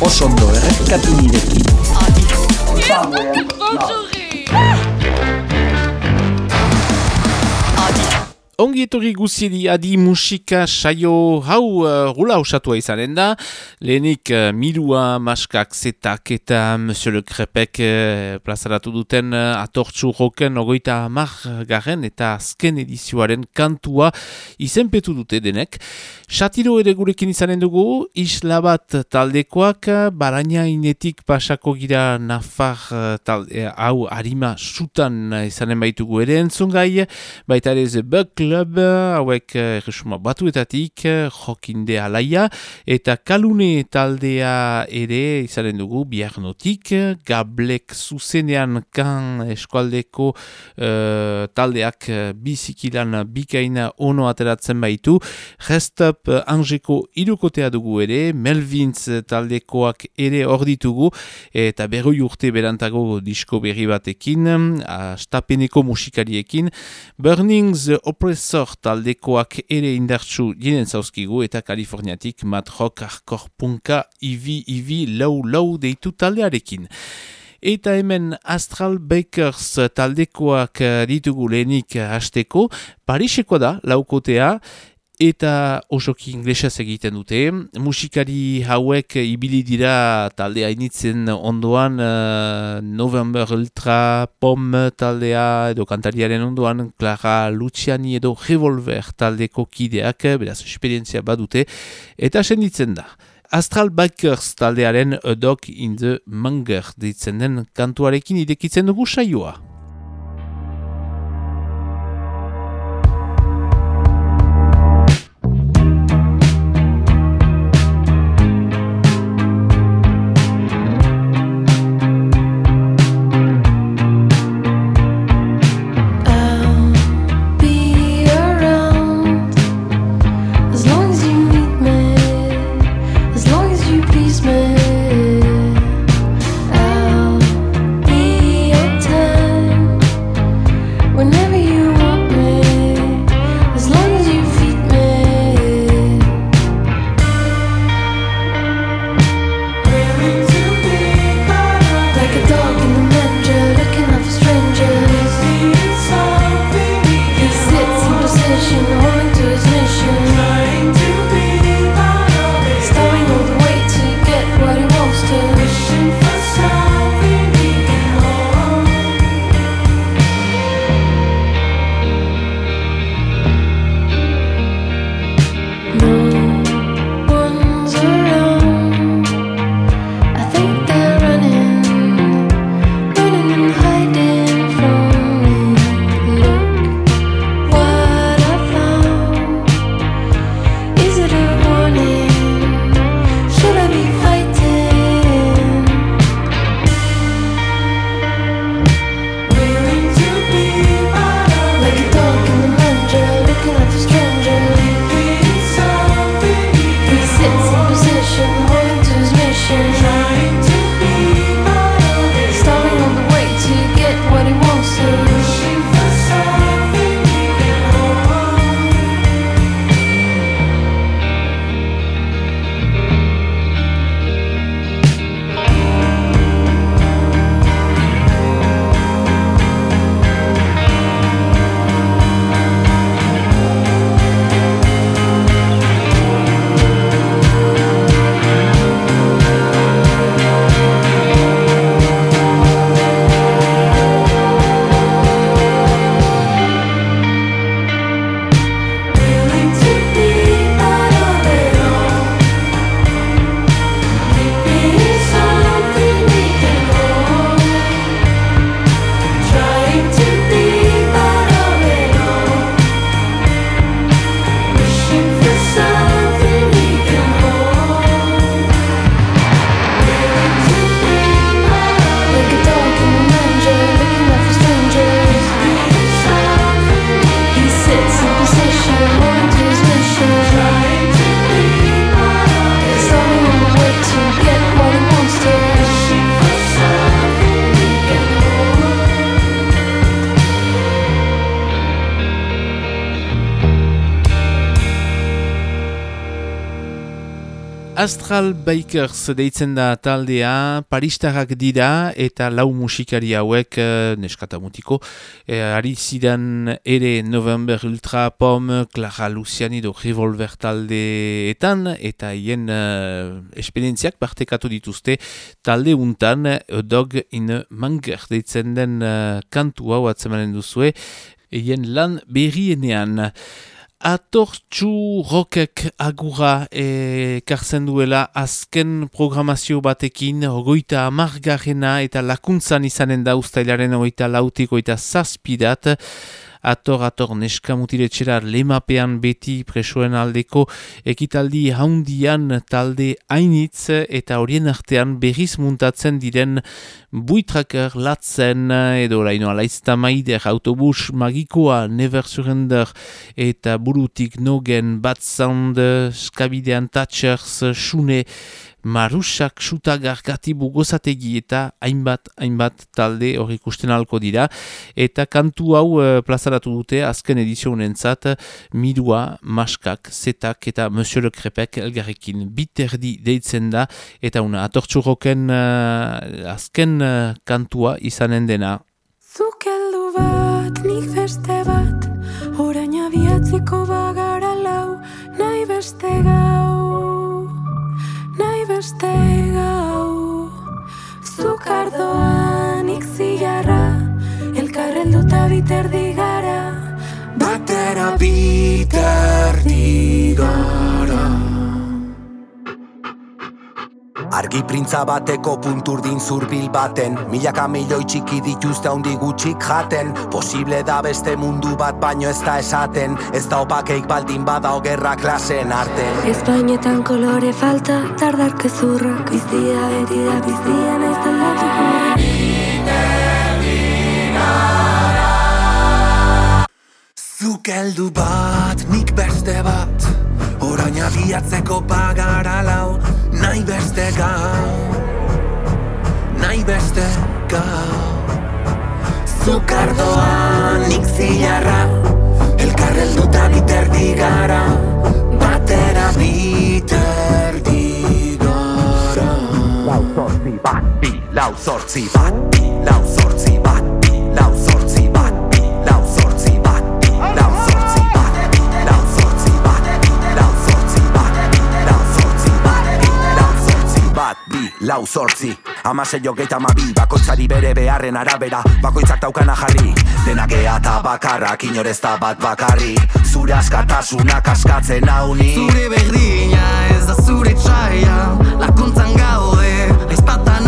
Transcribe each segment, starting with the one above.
osondo errepikatu nirekin. Ongi etorri guziri adi musika saio hau uh, rula usatua izanen da. Lehenik uh, Mirua, Maskak, Zetak eta Monsieur Le Crepek uh, plazaratu duten uh, atortxu roken ogoita amar garen eta azken edizioaren kantua izenpetu dute denek. Satiro ere gurekin izanen dugu, isla bat taldekoak, baraina inetik pasako gira nafar uh, talde, hau harima sutan izanen baitugu ere entzungai, baita ere ze Buck Club, hauek erresuma batuetatik, jokinde alaia, eta kalune taldea ere izanen dugu biarnotik, gablek zuzenean kan eskualdeko uh, taldeak bizikilan bikaina ono ateratzen baitu, Restap Angeko irukotea dugu ere, Melvins taldekoak ere hor ditugu, eta berroi urte berantago disko berri batekin, astapeneko musikariekin, Burnings Oppressor Profesor taldekoak ere indartsu jenen zauzkigu eta Kaliforniatik matrok arkor punka ivi ivi lau lau deitu taldearekin. Eta hemen Astral Bakers taldekoak ditugu lehenik hasteko, Pariseko da laukotea, eta osoki inglesaz egiten dute. Musikari hauek ibili dira taldea initzen ondoan uh, November Ultra Pom taldea edo kantariaren ondoan Clara Luciani edo Revolver taldeko kideak, beraz esperientzia badute, eta senditzen da. Astral Bikers taldearen A Dog in the Manger ditzen den kantuarekin idekitzen dugu saioa. Astral Bikers deitzen da taldea, paristarrak dira eta lau musikari hauek eh, neskata mutiko. E, ari zidan ere November Ultra Pom, Clara Luciani do Revolver taldeetan eta hien uh, esperientziak partekatu dituzte talde untan Dog in Manger deitzen den uh, kantu hau atzemanen duzue, hien lan berrienean. Atortxu rokek agura e, kartzen duela azken programazio batekin ogoita amargarrena eta lakuntzan izanen da ustailaren ogoita lautiko eta zazpidat ator ator neska mutiretxera lemapean beti presoen aldeko ekitaldi haundian talde hainitz eta horien artean berriz muntatzen diren buitraker latzen edo laino alaizta maider autobus magikoa never surrender eta burutik nogen bat sound skabidean tatxers xune marusak sutagar gatibu gozategi eta hainbat hainbat talde hori ikusten alko dira. Eta kantu hau uh, plazaratu dute azken edizionentzat mirua, maskak, zetak eta Monsieur Le Crepek elgarrekin. Biterdi deitzen da eta una atortxurroken uh, azken uh, kantua izanen dena. Zukeldu bat, nik beste bat orain abiatziko bagara lau nahi beste beste gau Zukardoan ikziarra Elkarrelduta biterdi gara. Batera biterdi gara Argi printza bateko punturdin zurbil baten. Milaka milioi txiki dituzte handi gutxik jaten. Posible da beste mundu bat baino ez da esaten. Ez da opakeik baldin bada ogerra klasen arten. Espainetan kolore falta, tardar kezurra Biztia beti da biztia naiz aldatuko Zukeldu bat, nik beste bat. Orain abiatzeko bagara lau Nahi beste gau Nahi beste gau Zukardoan nik zilarra. Elkarrel duta biterdi gara Batera biterdi gara Lau zortzi bat bi Lau zortzi bat bi Lau zortzi bat zortzi Amasei jogeita mabi Bakoitzari bere beharren arabera Bakoitzak daukana jarri. Denak ea eta bakarrak Inorez da bat bakarrik. Zure askatasunak askatzen hauni Zure berdina ez da zure txaia Lakuntzan gaude, aizpata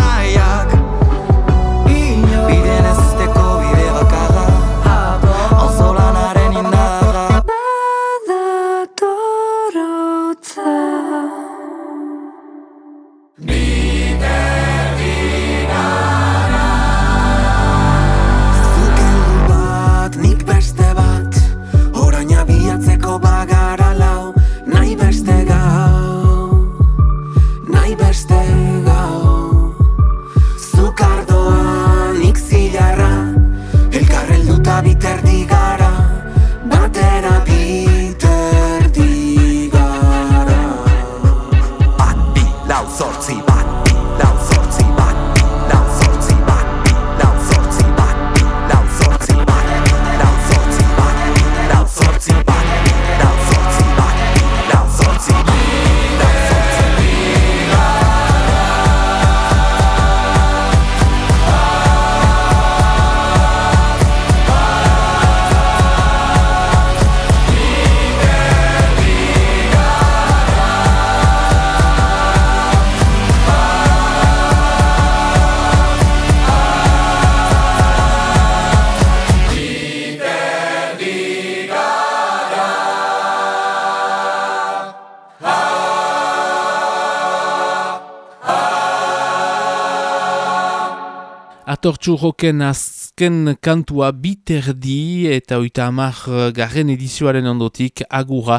Atortxu roken azken kantua biterdi eta oita amar garren edizioaren ondotik agura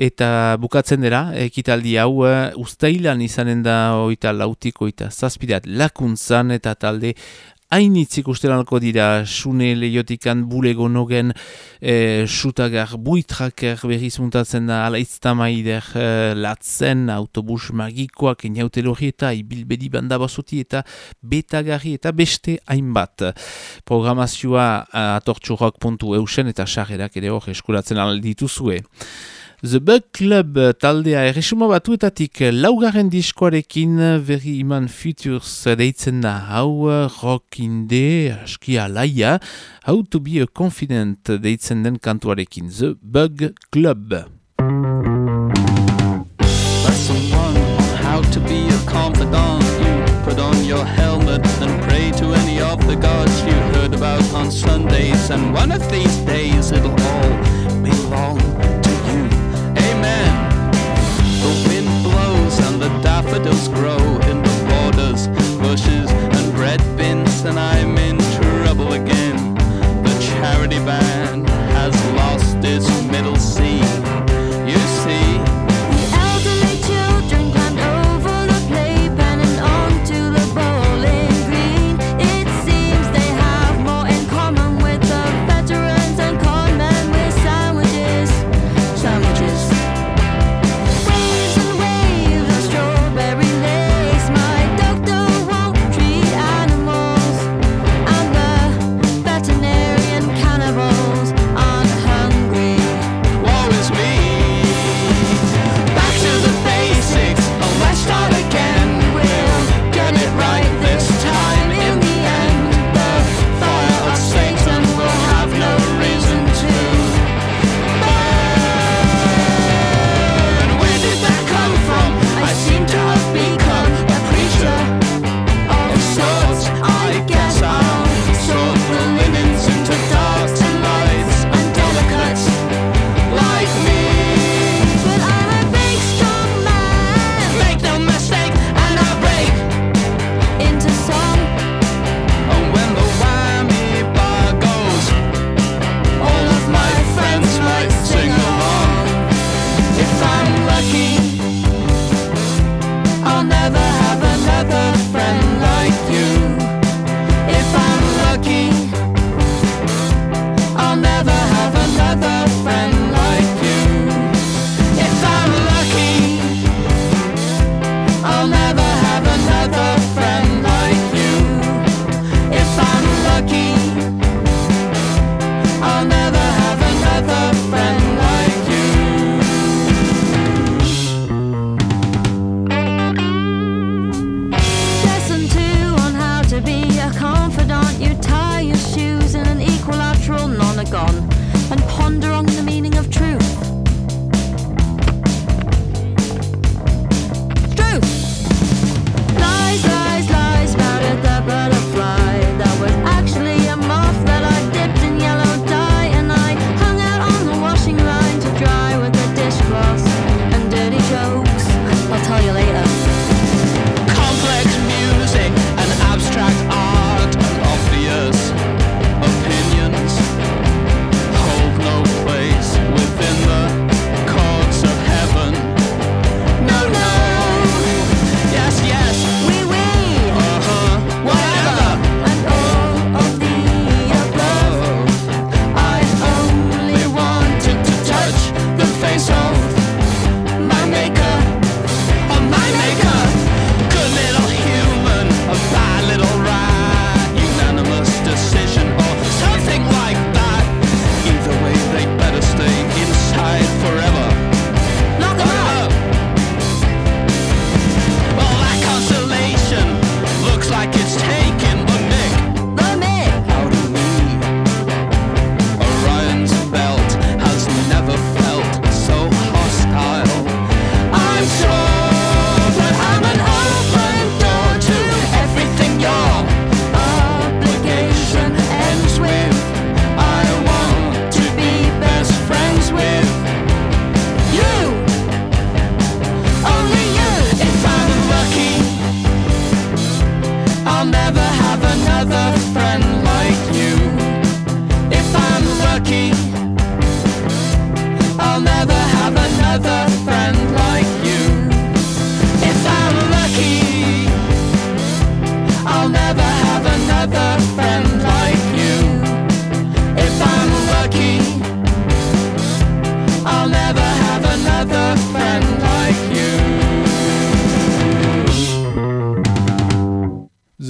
eta bukatzen dira ekitaldi hau uh, ustailan izanen da oita lautiko eta zazpidat lakuntzan eta talde hainitz ikusten alko dira sune lehiotikan bulego nogen e, sutagar buitraker berriz muntatzen da ala iztamaider e, latzen autobus magikoak eniautelori eta ibilbedi banda basoti eta betagarri eta beste hainbat programazioa atortxurrok.eusen eta sarrerak ere hor eskuratzen aldituzue. The Bug Club taldea erresuma batuetatik laugarren diskoarekin Very Iman Futures deitzen da. Hau rock inde laia How to be a confident deitzen den kantuarekin. The Bug Club. Lesson one on how to be a confidant. You put on your helmet and pray to any of the gods. You heard about on Sundays And one of these days it'll all belong daffodils grow in the borders, bushes and bread bins, and I'm in trouble again. The charity band has lost its middle C.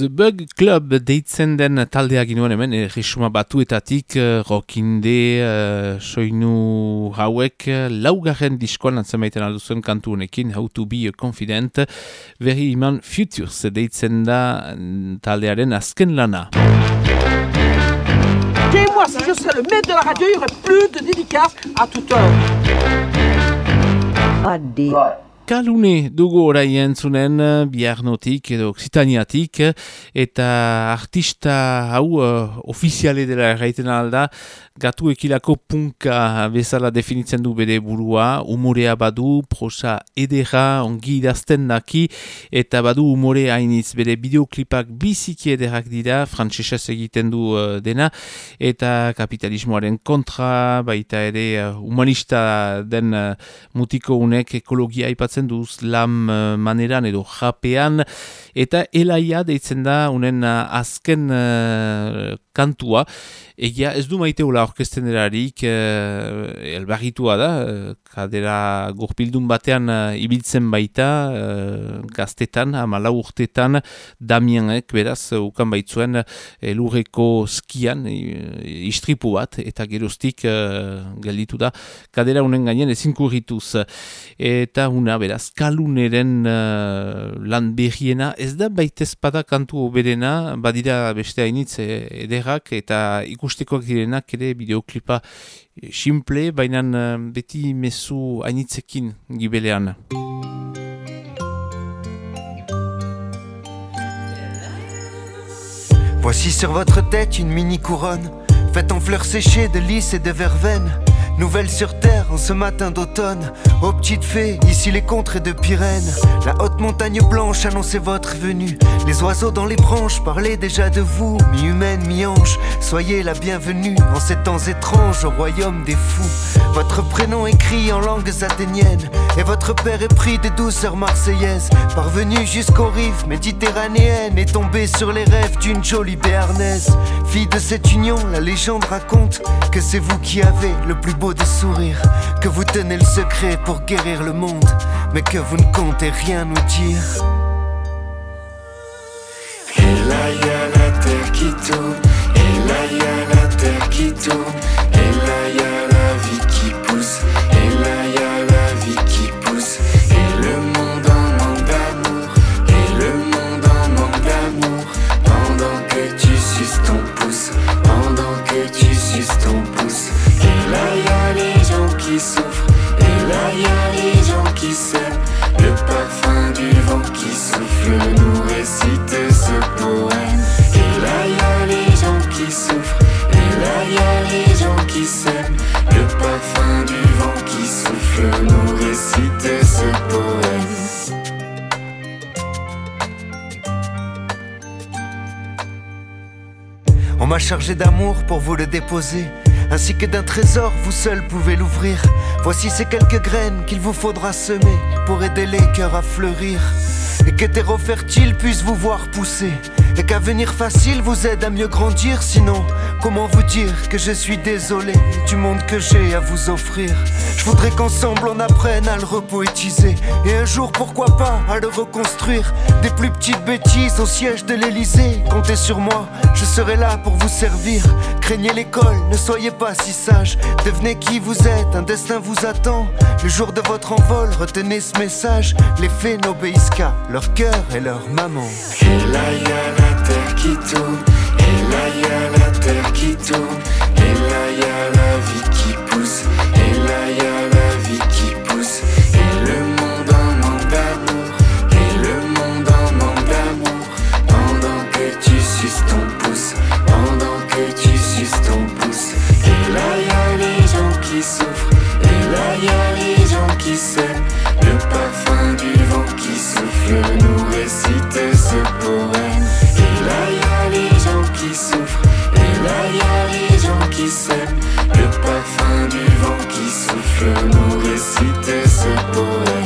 Bug Club deitzen den taldea ginoen hemen, erresuma batuetatik, uh, rokinde, uh, soinu hauek, laugarren diskoan antzamaiten alduzuen kantu honekin, How to be confident, very iman futures deitzen da mm, taldearen azken lana. moi si je serais le maître de la radio, il y aurait plus de dédicaces à toute heure. Adi. Kalune dugu orai entzunen biarnotik edo oksitaniatik eta artista hau uh, ofiziale dela erraiten alda gatu ekilako punka bezala definitzen du bere burua, umorea badu, prosa edera, ongi idazten daki, eta badu umore hainitz. Bere bideoklipak biziki ederak dira, frantzesez egiten du uh, dena, eta kapitalismoaren kontra, baita ere uh, humanista den uh, mutiko unek ekologia aipatzen du lam uh, maneran edo japean, eta elaia deitzen da unen uh, azken uh, kantua, egia ez du maite hola orkesten erarik, eh, elbarritua da, eh, kadera gurpildun batean uh, ibiltzen baita, uh, gaztetan, amala urtetan, Damianek, beraz, ukan baitzuen, elurreko skian, istripu bat, eta gerostik uh, gelditu da, kadera unen gainen ezin kurrituz. Eta una, beraz, kaluneren uh, lan berriena, ez da baita espada kantu oberena, badira beste hainitz ederrak, eta ikustekoak direnak ere bideoklipa simple, baina uh, beti mezu hainitzekin gibelean. Voici sur votre tête une mini couronne, faite en fleurs séchées de lys et de verveine. Nouvelle sur terre ce matin d'automne. Aux petites fées, ici les contrées de Pyrène. La haute montagne blanche annonçait votre venue. Les oiseaux dans les branches parlaient déjà de vous. Mi-humaine, mi-ange, soyez la bienvenue en ces temps étranges au royaume des fous. Votre prénom écrit en langues athéniennes. Et votre père est pris des douceurs marseillaises. Parvenu jusqu'aux rives méditerranéennes et tombé sur les rêves d'une jolie béarnaise. Fille de cette union, la légende raconte que c'est vous qui avez le plus beau de sourire, que vous tenez le secret pour guérir le monde, mais que vous ne comptez rien nous dire. Qui souffrent, et là y a les gens qui s'aiment, le parfum du vent qui souffle nous récite ce poème. Et là y a les gens qui souffrent, et là y a les gens qui s'aiment, le parfum du vent qui souffle nous récite ce poème. On m'a chargé d'amour pour vous le déposer, ainsi que d'un trésor, vous seul pouvez l'ouvrir. Voici ces quelques graines qu'il vous faudra semer pour aider les cœurs à fleurir. Et que terreau fertile puisse vous voir pousser. Et qu'avenir facile vous aide à mieux grandir. Sinon, comment vous dire que je suis désolé du monde que j'ai à vous offrir? Je voudrais qu'ensemble on apprenne à le repoétiser. Et un jour, pourquoi pas, à le reconstruire? Des plus petites bêtises au siège de l'Elysée. Comptez sur moi, je serai là pour vous servir. Craignez l'école, ne soyez pas si sage. Devenez qui vous êtes, un destin vous attend. Le jour de votre envol, retenez ce message. Les fées n'obéissent qu'à leur cœur et leur maman. Qui tourne, et là y a la terre qui tourne, et là y a la vie qui pousse, et là y a la vie qui pousse, et le monde en manque d'amour, et le monde en manque d'amour, pendant que tu suces ton pouce, pendant que tu suces ton pouce, et là y a les gens qui souffrent, et là y a les gens qui s'aiment, le parfum du vent qui souffle nous récite ce poème. Nous ce poème.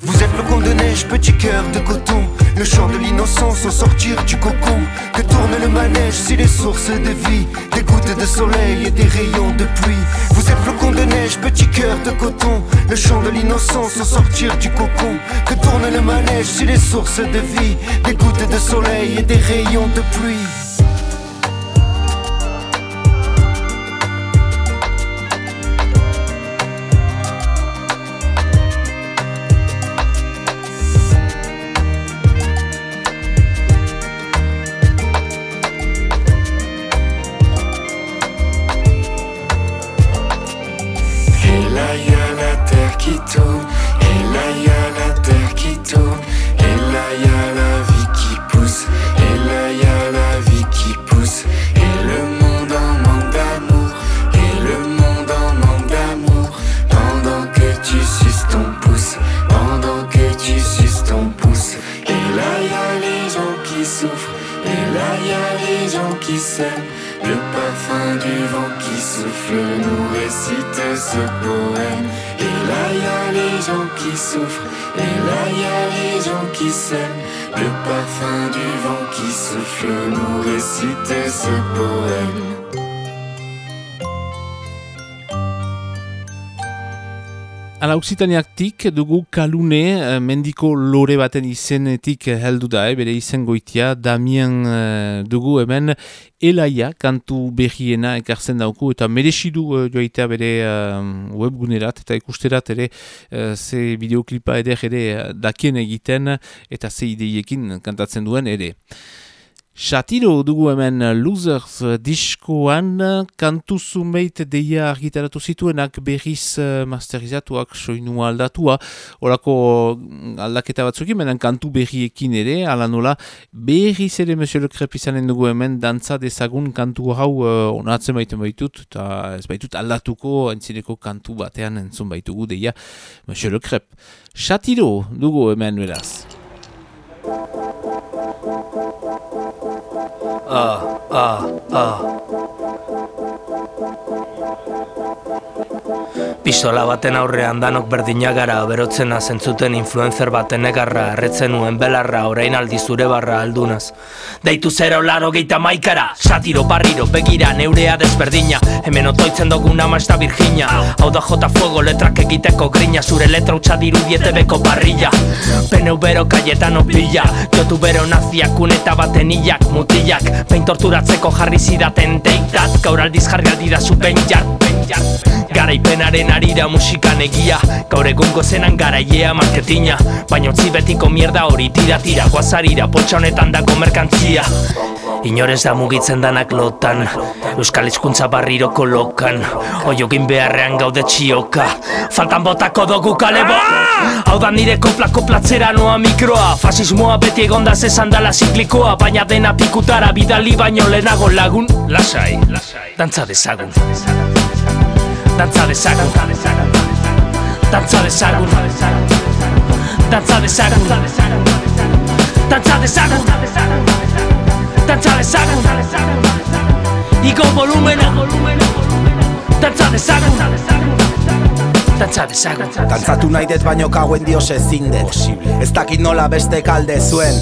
Vous êtes le con de neige, petit cœur de coton. Le chant de l'innocence sans sortir du cocon. Que tourne le manège si les sources de vie, des gouttes de soleil et des rayons de pluie. Vous êtes flocons de neige, petit cœur de coton. Le chant de l'innocence sans sortir du cocon. Que tourne le manège si les sources de vie, des gouttes de soleil et des rayons de pluie. aïe à la terre qui tourne. Et là, il y a les gens qui souffrent, et là, il y a les gens qui s'aiment. Le parfum du vent qui souffle nous récite ce poème. Oksitaniaktik dugu kalune eh, mendiko lore baten izenetik heldu da, eh, bere izen goitia, Damien eh, dugu hemen elaia kantu behiena ekartzen dauku eta meresidu uh, joaitea bere webgunerat eta ikusterat ere ze bideoklipa eder ere dakien egiten eta ze ideiekin kantatzen duen ere. Shatiro dugu hemen Losers diskoan kantu zumeit deia argitaratu zituenak berriz uh, masterizatuak soinua aldatua. Orako aldaketa batzukin menen kantu berriekin ere ala nola berriz ere Monsieur Le Crep izanen dugu hemen dantza dezagun kantu hau uh, onatzen baiten baitut eta ez baitut aldatuko entzineko kantu batean entzun baitugu deia Monsieur Le Crep Shatiro dugu hemen beraz uh, uh, uh. Pistola baten aurrean danok berdina gara berotzena zentzuten influencer baten egarra erretzen nuen belarra orain aldi zure barra aldunaz. Deitu zero laro geita maikara Satiro barriro begira neurea desberdina Hemen otoitzen duguna mazta virginia. Hau da jota fuego letrak egiteko grina Zure letra utxa diru diete beko barrilla Peneu bero kaietan opilla Jotu bero naziak uneta baten hilak mutilak. Pein torturatzeko jarri zidaten deitat Gaur aldiz jarri aldi da zu Garaipenaren arira musikan egia. Gaur egungo zenan garaiea marketina. Baina utzi betiko mierda hori tira tira. Guazarira potxa honetan dako merkantzia. Inorez da mugitzen danak lotan. Euskal izkuntza barriro kolokan Oiogin beharrean gaude txioka. Faltan botako dugu kalebo Hau da nire kopla koplatzera noa mikroa. Fasismoa beti egonda zezan dala ziklikoa. Baina dena pikutara bidali baino lehenago lagun. Lasai, dantza dezagun Dantza dezagun Dantza dezagun Dantza dezagun Dantza dezagun Dantza dezagun Igo volumena Dantza dezagun Dantza dezagun. Dantzatu nahi dut baino kauen dios ezin dut. Ez dakit nola beste kalde zuen.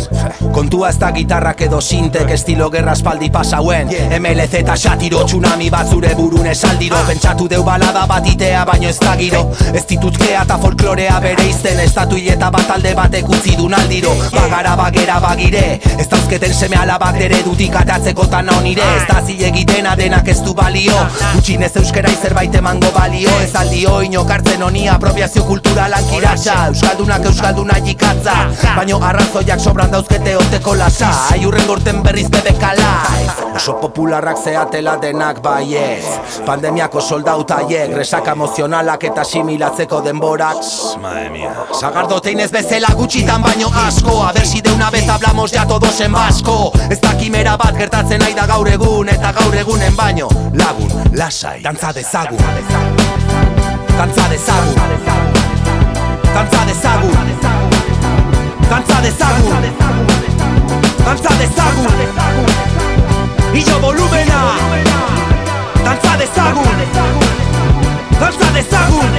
Kontua ez da gitarrak edo sintek estilo gerra espaldi pasauen. MLZ eta xatiro tsunami bat zure burun esaldiro. Pentsatu deu balada bat itea baino ez da giro Ez dituzkea eta folklorea bere izten. Estatu hileta bat alde batek utzi du naldiro. Bagara bagera bagire. Ez dauzketen seme alabak dere dutik atatzeko tan onire Ez da egiten denak ez du balio. Gutxinez euskera zerbait emango balio. Ez aldio inokartzen honi apropiazio kulturalan kiratxa Euskaldunak euskalduna jikatza Baino arrazoiak sobran dauzkete egoteko lasa. Aiurren gorten berriz bebekala Oso popularrak zeatela denak baiez Pandemiako soldauta aiek Resak emozionalak eta similatzeko denborak. Madre mia Sagardo teinez bezala gutxitan baino asko. A ver si de una vez hablamos ya todos en basko Ez da kimera bat gertatzen nahi da gaur egun Eta gaur egunen baino. Lagun, lasai, dantza dezagun Dantza dezagun. Dantza dezagun. Dantza dezagun. Dantza dezagun. Illo volumena Dantza dezagun. Dantza dezagun.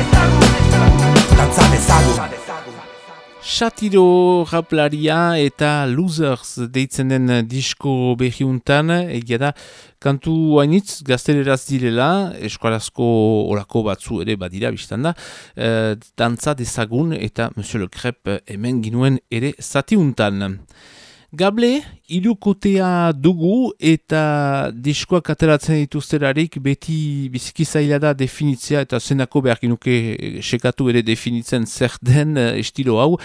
Dantza dezagun Satiro raplaria eta losers deitzen den disko behiuntan, egia da, kantu hainitz gazteleraz direla, eskualazko orako batzu ere badira biztan da, e, dantza dezagun eta Monsieur Le Crep hemen ginuen ere zatiuntan. Gable, irukotea dugu eta diskoak ateratzen dituzterarik beti biziki zaila da definitzea eta zenako behar ginuke eh, sekatu ere definitzen zer den uh, estilo hau.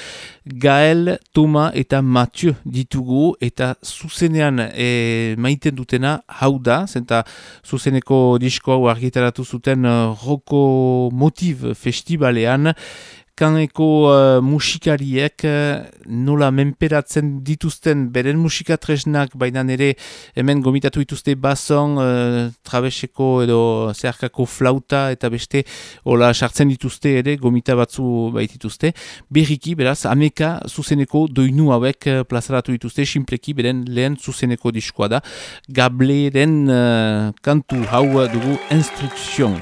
Gael, Toma eta Mathieu ditugu eta zuzenean e, maiten dutena hau da, zenta zuzeneko disko hau argitaratu zuten Roko Motiv Festivalean kaneko uh, musikariek uh, nola menperatzen dituzten beren musikatresnak, baina nire hemen gomitatu dituzte bason, uh, trabeseko edo zeharkako flauta eta beste hola sartzen dituzte ere gomita batzu baitituzte. Berriki, beraz, ameka zuzeneko doinu hauek uh, plazaratu dituzte, simpleki beren lehen zuzeneko diskoa da. Gableren uh, kantu hau dugu instrukzion.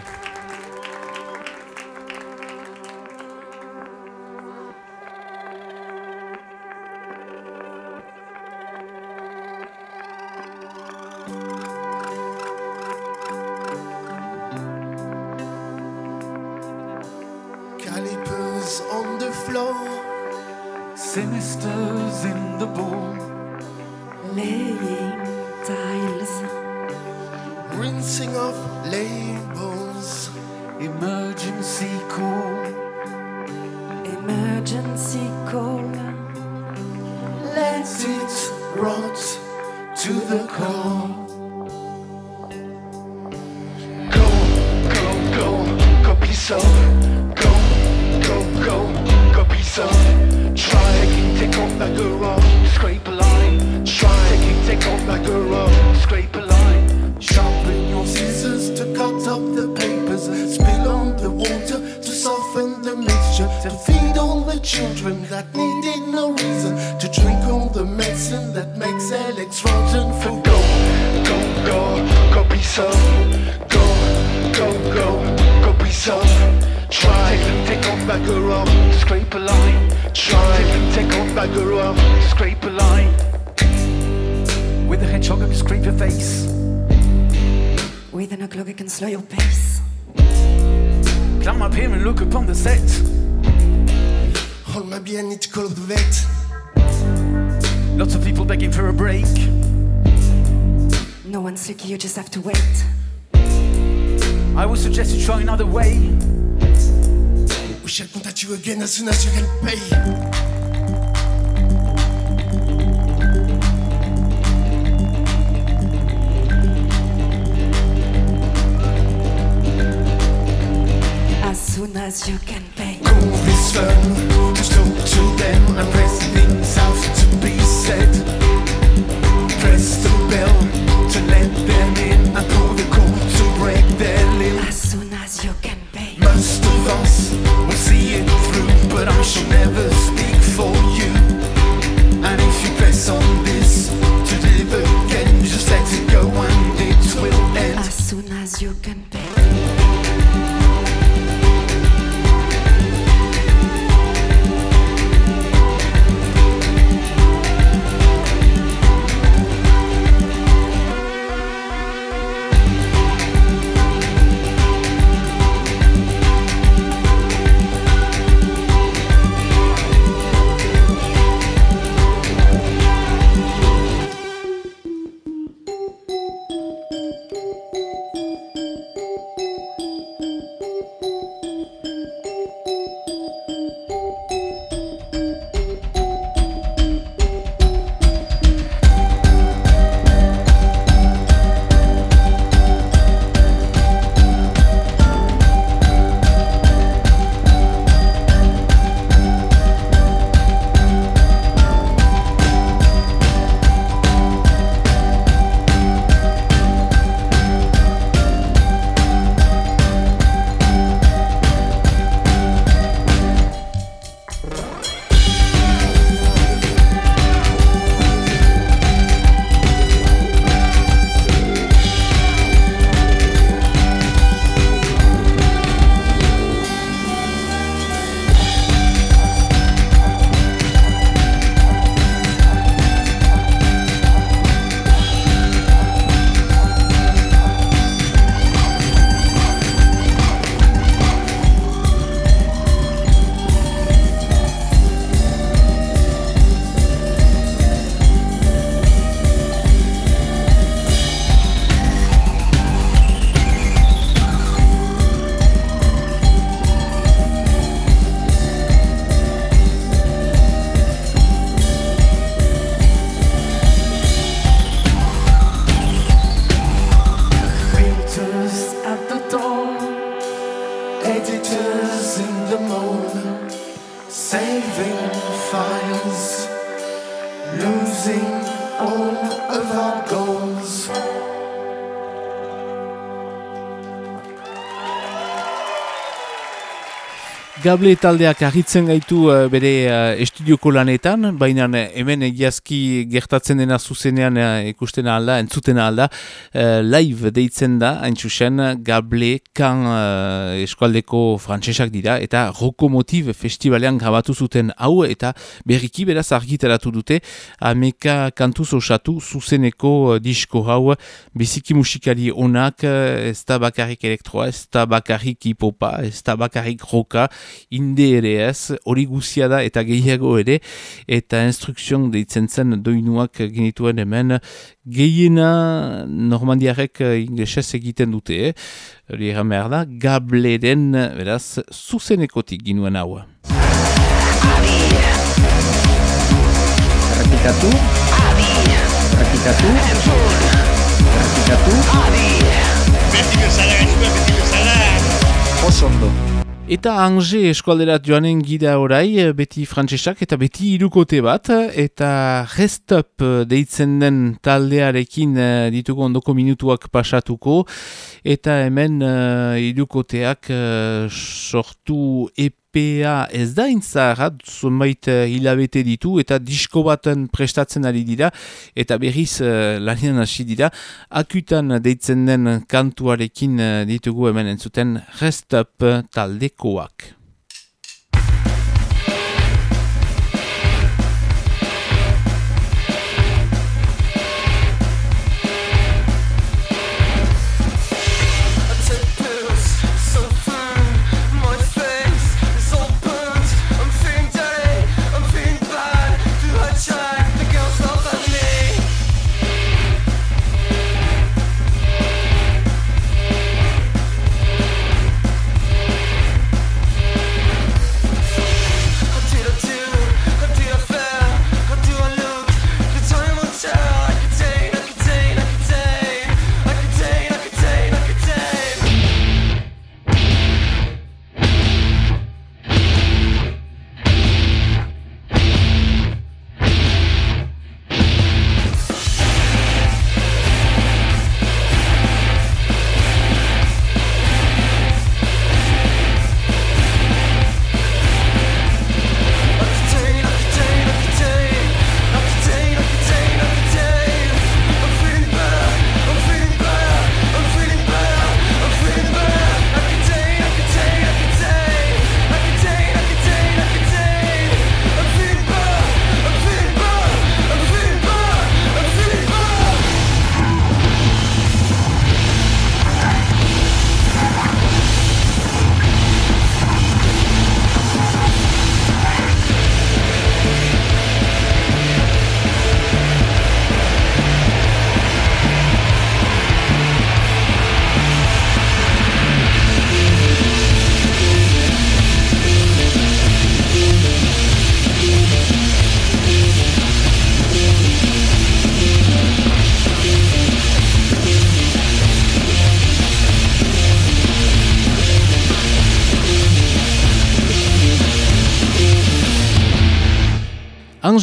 Still. As you can pay. Confirm, talk to them and press things out to be said. Press the bell to let them in and pull the cord to break their limb. As soon as you can pay. Most of us will see it through, but I shall never speak Gable taldeak agitzen gaitu uh, bere uh, estudioko lanetan, baina hemen egiazki gertatzen dena zuzenean ikusten alda, entzuten alda, live deitzen da, hain txusen, Gable kan eskualdeko frantsesak dira, eta Rokomotiv festivalean grabatu zuten hau, eta berriki beraz argitaratu dute, ameka kantuz osatu zuzeneko disko hau, biziki musikari onak, ez da bakarrik elektroa, ez da bakarrik hipopa, ez da bakarrik roka, inde ere ez, hori guzia da eta gehiago ere, eta instrukzion deitzen zen doinuak genituen hemen, gehiena normandiarek inglesez egiten dute, eh? hori egan behar da, gableren, beraz, zuzenekotik ginuen hau. Errepikatu. Errepikatu. Errepikatu. Beti bezala, beti bezala. Osondo. Eta Ange eskualderat joanen gida orai, beti frantsesak eta beti irukote bat, eta Restup deitzen den taldearekin eh, ditugu ondoko minutuak pasatuko, eta hemen uh, irukoteak uh, sortu EP PA ez da intzaharra, zunbait uh, hilabete ditu, eta disko baten prestatzen ari dira, eta berriz uh, lanian hasi dira, akutan deitzen den kantuarekin uh, ditugu hemen entzuten Restup taldekoak.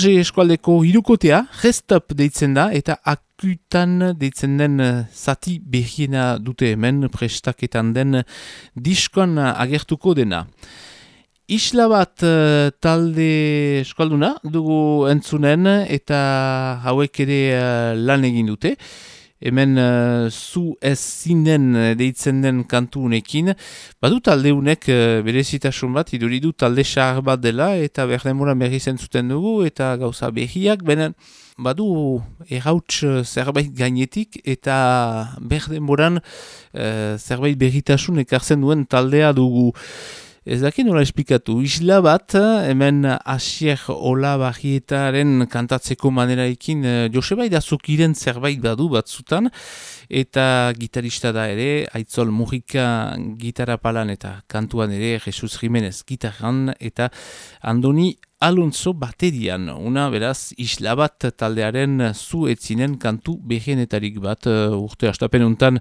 Ange eskualdeko hirukotea, gestop deitzen da, eta akutan deitzen den eh, zati behiena dute hemen prestaketan den diskon agertuko dena. Isla bat uh, talde eskualduna dugu entzunen eta hauek ere uh, lan egin dute hemen uh, zu ez zinen uh, deitzen den kantu unekin, badu talde unek uh, berezitasun bat, iduridu talde xar bat dela, eta behar demoran berri zentzuten dugu, eta gauza behiak, benen badu errauts zerbait gainetik, eta behar demoran uh, zerbait berritasun ekartzen duen taldea dugu. Ez dakit nola esplikatu, isla bat, hemen asier hola bahietaren kantatzeko maneraekin eh, Joseba idazukiren zerbait badu batzutan, eta gitarista da ere, aitzol mugika gitarra palan eta kantuan ere, Jesus Jimenez gitarran, eta Andoni Alonso baterian, una beraz isla bat taldearen zu etzinen kantu behenetarik bat uh, urte astapen untan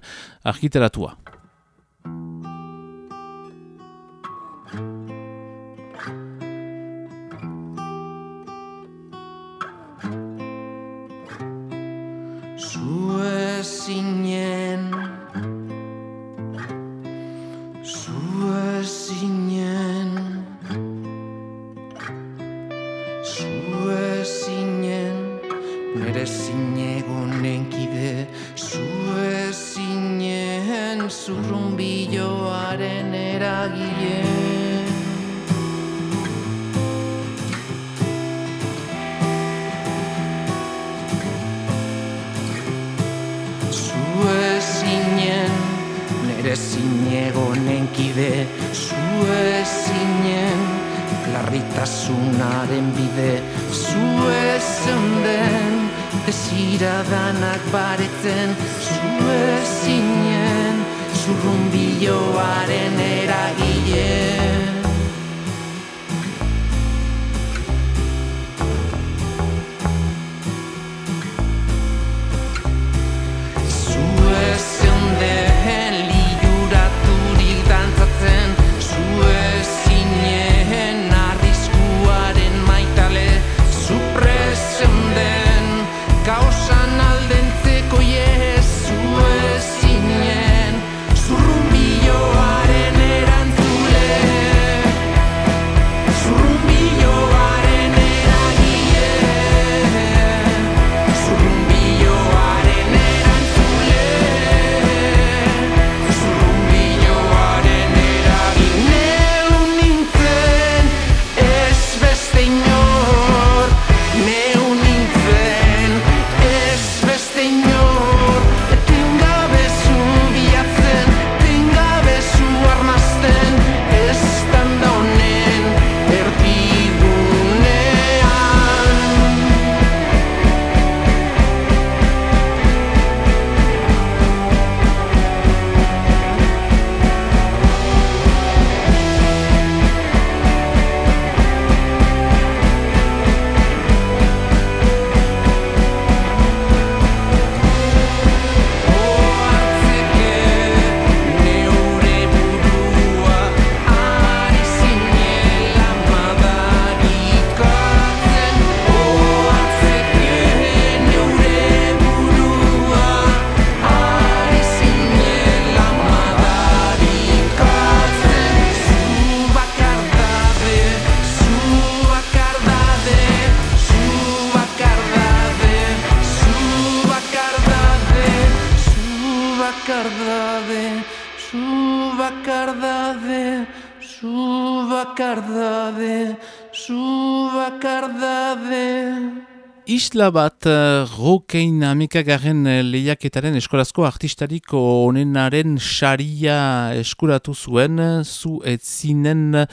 isla bat uh, rokein amekagaren uh, lehiaketaren eskolazko artistarik onenaren saria eskuratu zuen zu etzinen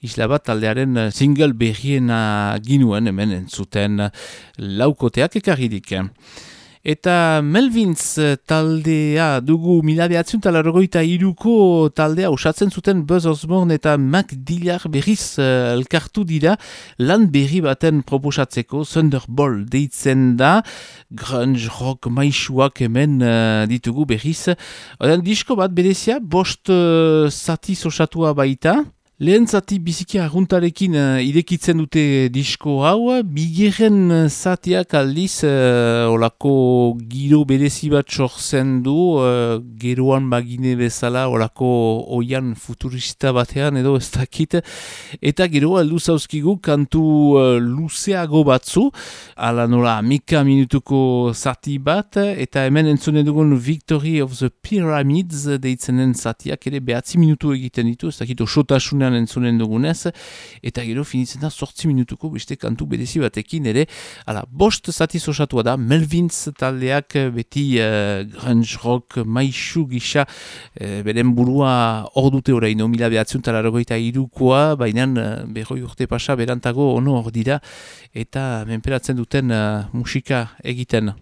isla bat taldearen single berriena ginuen hemen entzuten laukoteak ekarridik. Eta Melvins eh, taldea dugu mila behatzen talarrogoita iruko taldea usatzen zuten Buzz Osborne eta Mac Dillard berriz uh, elkartu dira lan berri baten proposatzeko. Thunderball deitzen da. Grunge rock maixuak hemen uh, ditugu berriz. Oden disko bat berezia bost uh, zati osatua baita Lehen zati biziki arguntarekin uh, irekitzen dute disko hau, bigeren zatiak aldiz uh, olako giro berezi bat sortzen du, uh, geroan bagine bezala olako oian futurista batean edo ez dakit, eta gero aldu zauzkigu kantu uh, luzeago batzu, ala nola mika minutuko zati bat, eta hemen entzunen dugun Victory of the Pyramids deitzenen zatiak ere behatzi minutu egiten ditu, ez dakit osotasunean entzunen dugunez, eta gero finitzen da sortzi minutuko beste kantu bedezi batekin ere, ala, bost zati osatua da, Melvins taldeak beti uh, grunge rock maixu gisa uh, beren burua hor dute oraino, mila behatzen talarrogoita irukoa, baina uh, berroi urte pasa berantago ono hor dira, eta menperatzen duten uh, musika egiten.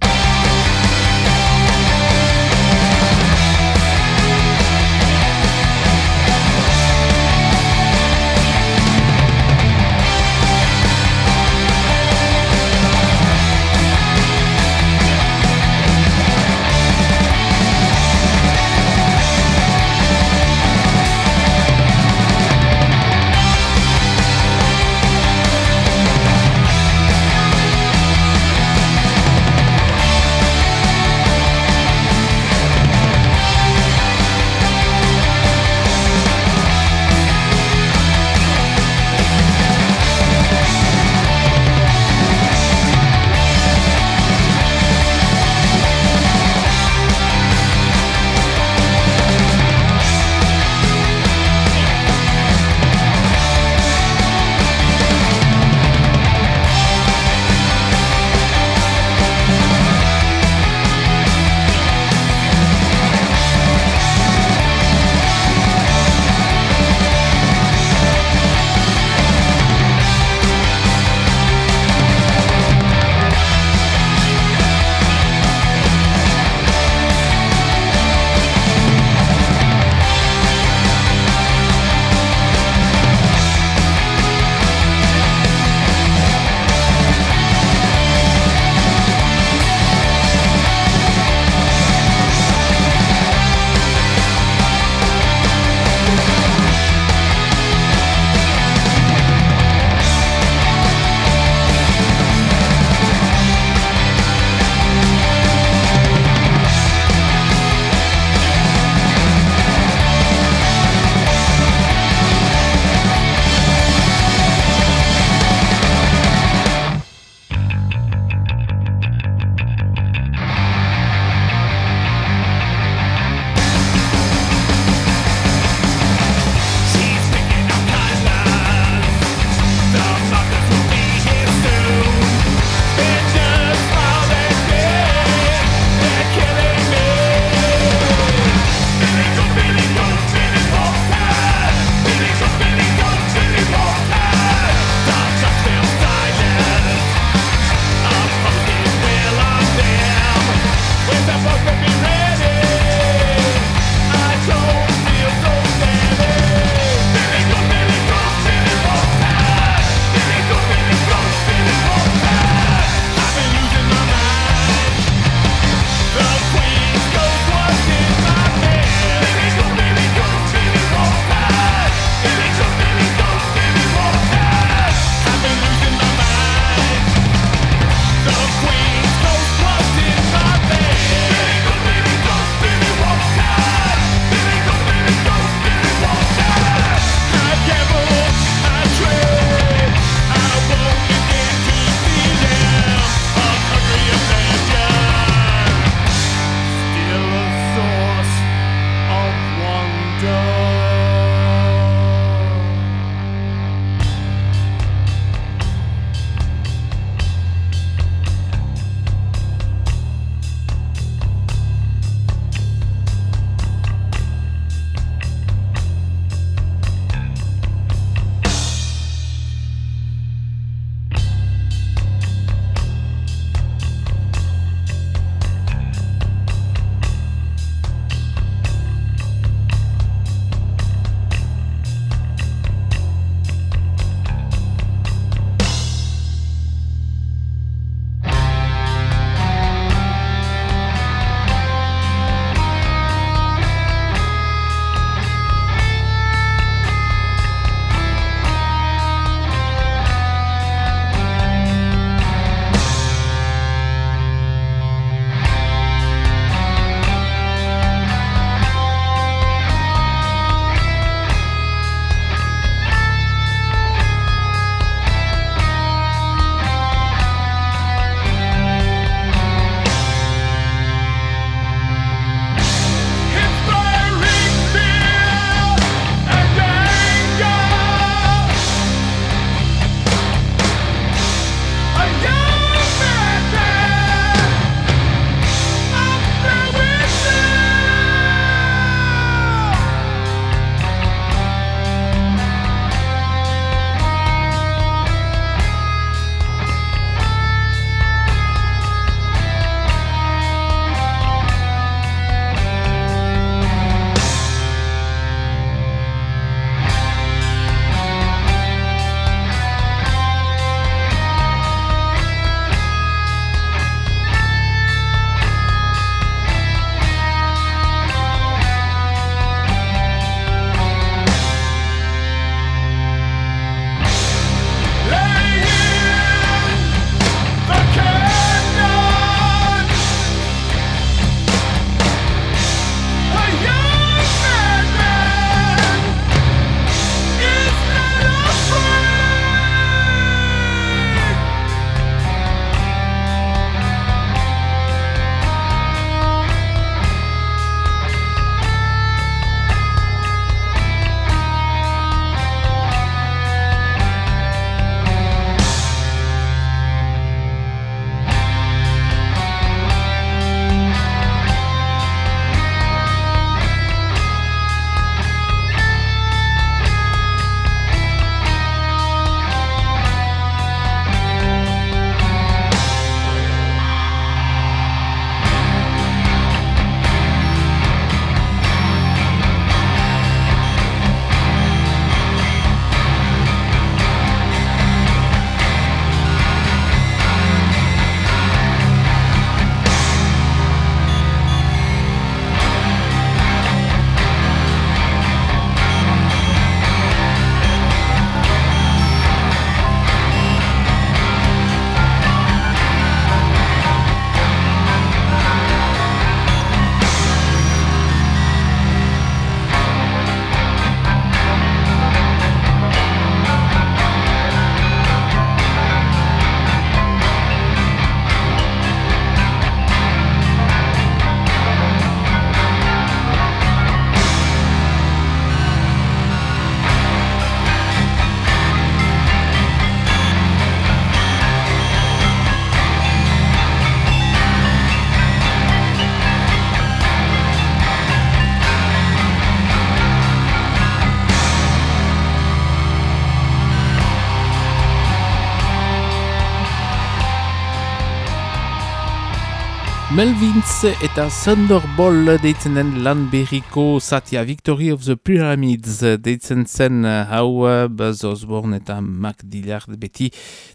Melvins eta Thunderball deitzen den lan berriko zatia Victory of the Pyramids deitzen zen hau Buzz Osborne eta Mac Dillard beti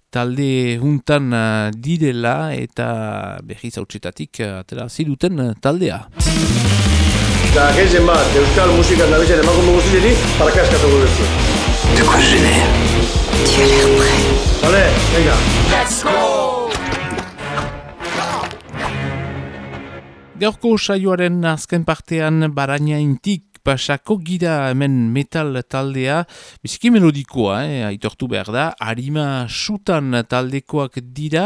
talde huntan direla eta berri zautsetatik atera ziduten taldea. Eta gezen bat, euskal musikan nabizen emakume guztieri, parakaskatuko duzu. De quoi je n'ai Tu as l'air prêt. Vale, venga. Let's go! Gaurko saioaren azken partean baraina intik pasako gira hemen metal taldea, biziki melodikoa, eh, aitortu behar da, harima sutan taldekoak dira,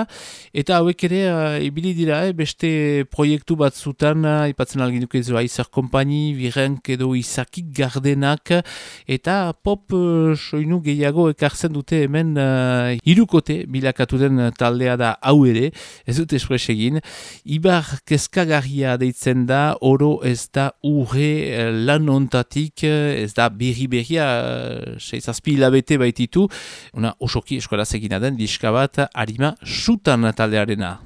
eta hauek ere, uh, ibili dira, eh, beste proiektu bat zutan, uh, ipatzen algin duke zo Aizer Kompani, Virenk edo Izakik Gardenak, eta pop uh, soinu gehiago ekartzen dute hemen uh, irukote bilakatu den taldea da hau ere, ez dut espresegin, Ibar keskagarria deitzen da, oro ez da urre lan ontatik eh, ez da berri berria uh, seizazpi hilabete baititu una osoki eskola egina den diska bat harima sutan taldearena.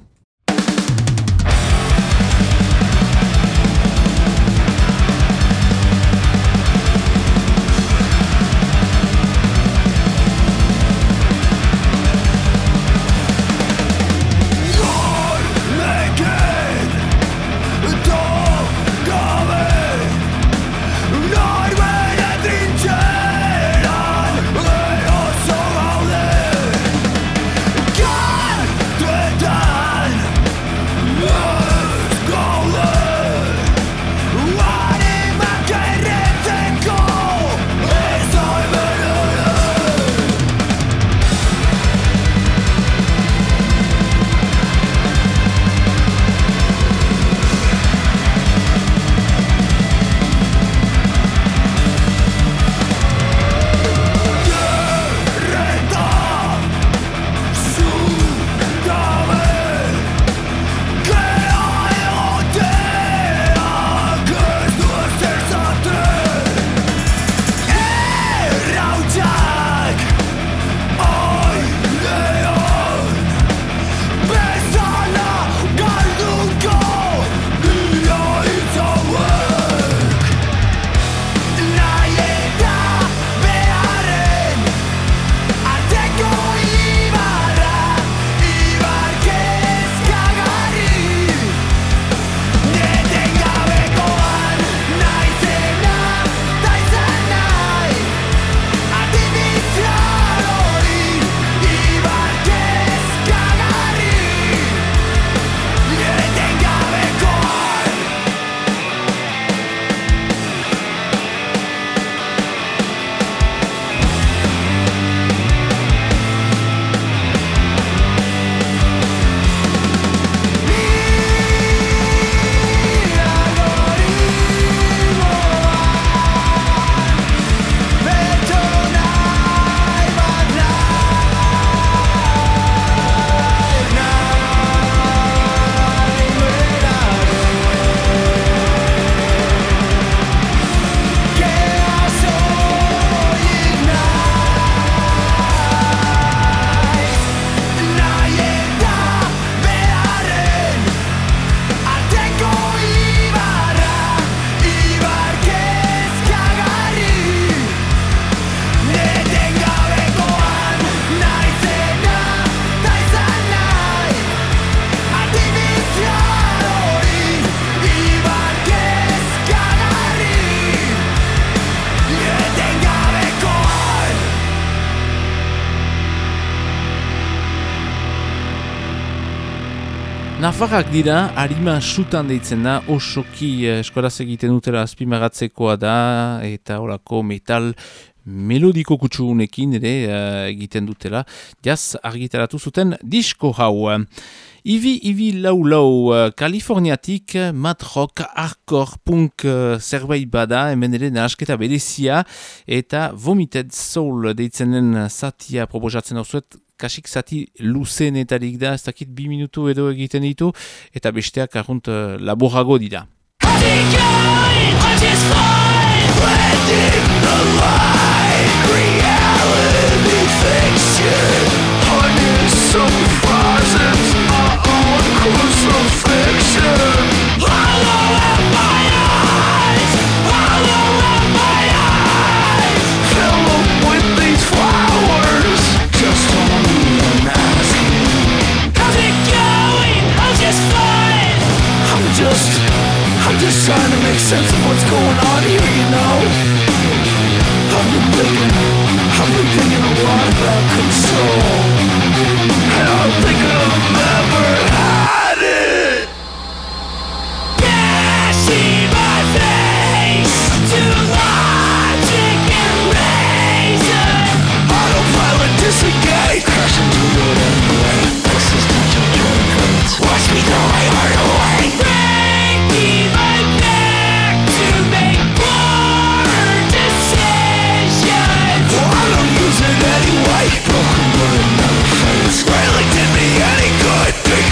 Nafarrak dira, harima sutan deitzen da, osoki eh, eskoraz egiten dutela azpimagatzekoa da, eta horako metal melodiko kutsugunekin ere uh, egiten dutela, jaz argitaratu zuten disko hau. Ivi, Ivi, lau, lau, uh, Kaliforniatik, mat rock, hardcore, punk uh, zerbait bada, hemen ere nahasketa berezia, eta vomited soul deitzen den satia proposatzen zuet, kasik zati luzenetarik da, ez dakit bi minutu edo egiten ditu, eta besteak argunt uh, laborago dira. just trying to make sense of what's going on here, you know? I've been thinking, I've been thinking a lot about control. And I don't think I've ever had it Dashing my face. To logic and reason. Autopilot disengage. Crash into your embrace This is not your journey. Watch me die, I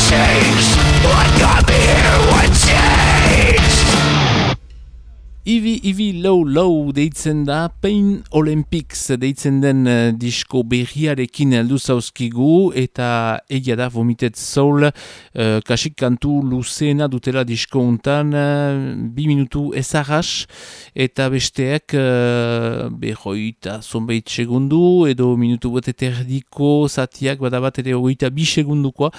some our own crucifix deitzen da Pain Olympics deitzen den uh, disko berriarekin heldu zauzkigu eta egia da vomitet soul uh, kasik kantu luzena dutela disko untan uh, bi minutu ezagaz eta besteak uh, behoita zonbait segundu edo minutu bat eterdiko zatiak badabat ere hogeita bi segundukoa.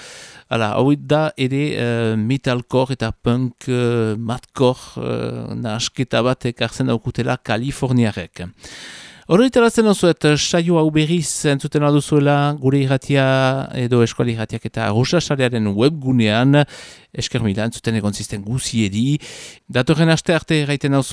Hala, hau da ere uh, metalcore eta punk uh, matcore uh, nasketa bat ekartzen daukutela Kaliforniarek. Horretarazen osuet, saio hau berriz entzuten aduzuela gure irratia edo eskuali irratiak eta rosasarearen webgunean esker mila entzuten egon zisten guziedi. Datorren aste arte gaiten hau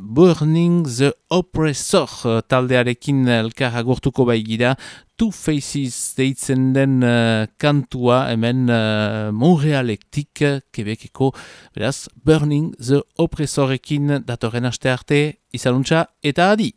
Burning the Oppressor taldearekin elkar agurtuko bai gira Two Faces deitzen den uh, kantua hemen uh, Montrealektik Quebeceko beraz Burning the Oppressorekin datorren aste arte izanuntza eta adi!